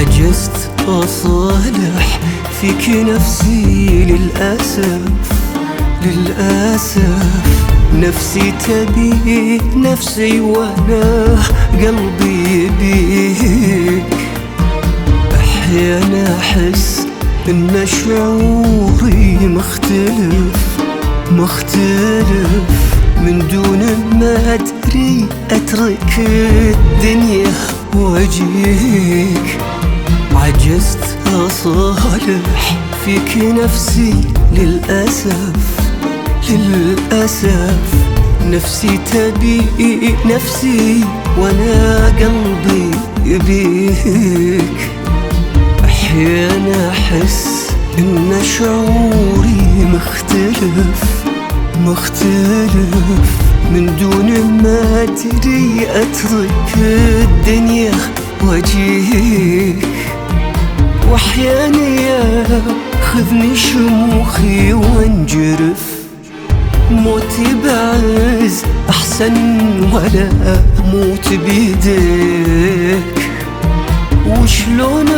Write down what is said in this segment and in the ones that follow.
عجزت أصالح فيك نفسي للأسف للأسف. نفسي تبي نفسي وأنا قلبي بيك. أحيانا أحس إن شعوري مختلف؟ مختلف. من دون ما أدري أترك الدنيا وأجيك. عجزت أصالح فيك نفسي للأسف. للأسف. نفسي تبي نفسي وأنا قلبي يبيك. أحيانا أحس إن شعوري مختلف مختلف. من دون ما أدري أترك الدنيا وأجيك وأحيانا يأخذني شموخي وانجرف. موتي بعز أحسن ولا أموت بيديك وشلون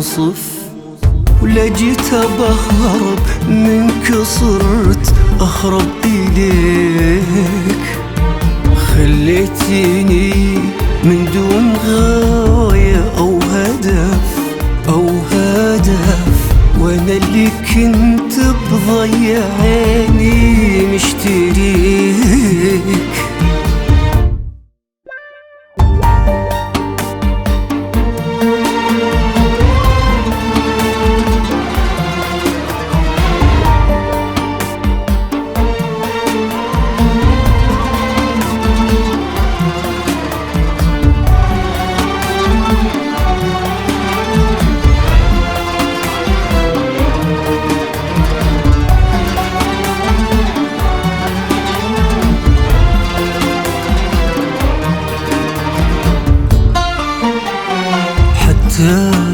ينوصف ولا جيت بهرب منك صرت أهرب إليك خليتيني من دون غاية أو هدف أو هدف. وأنا اللي كنت بضيع عيني مشتريك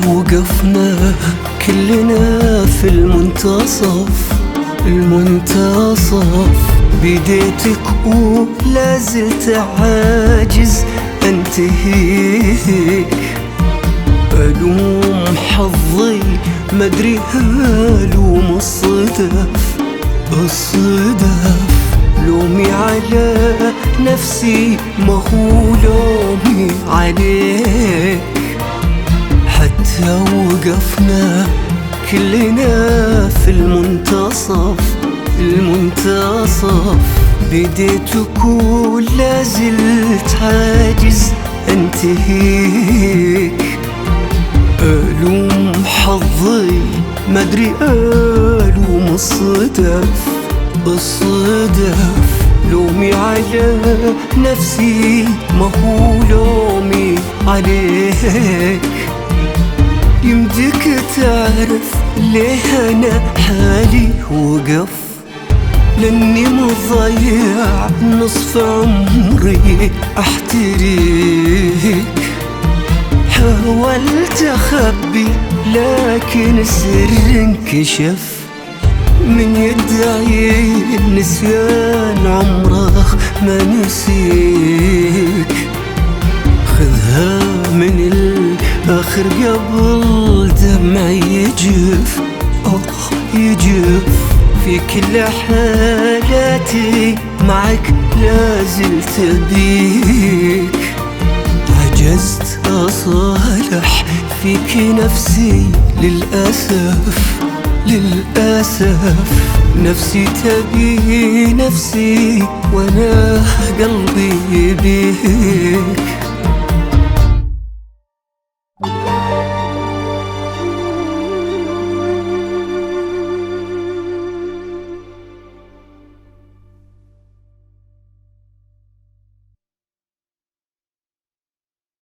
وقفنا كلنا في المنتصف المنتصف. بديتك ولا زلت عاجز أنتهيك. ألوم حظي مدري هلوم الصدف الصدف لومي على نفسي ما هو لومي عليك. وقفنا كلنا في المنتصف المنتصف. بديتك ولا زلت عاجز أنتهيك. ألوم حظي مدري ألوم الصدف. الصدف لومي على نفسي ما هو لومي عليك. يمديك تعرف ليه أنا حالي وقف؟ لأني مضيع نصف عمري أحتريك. حاولت أخبي لكن السر انكشف. من يدعي النسيان عمره ما نسيك. خذها من الآخر قبل دمعي يجف آه يجف. في كل حالاتي معك لازلت بيك عجزت أصالح فيك نفسي للأسف للأسف. نفسي تبي نفسي وأنا قلبي بيك.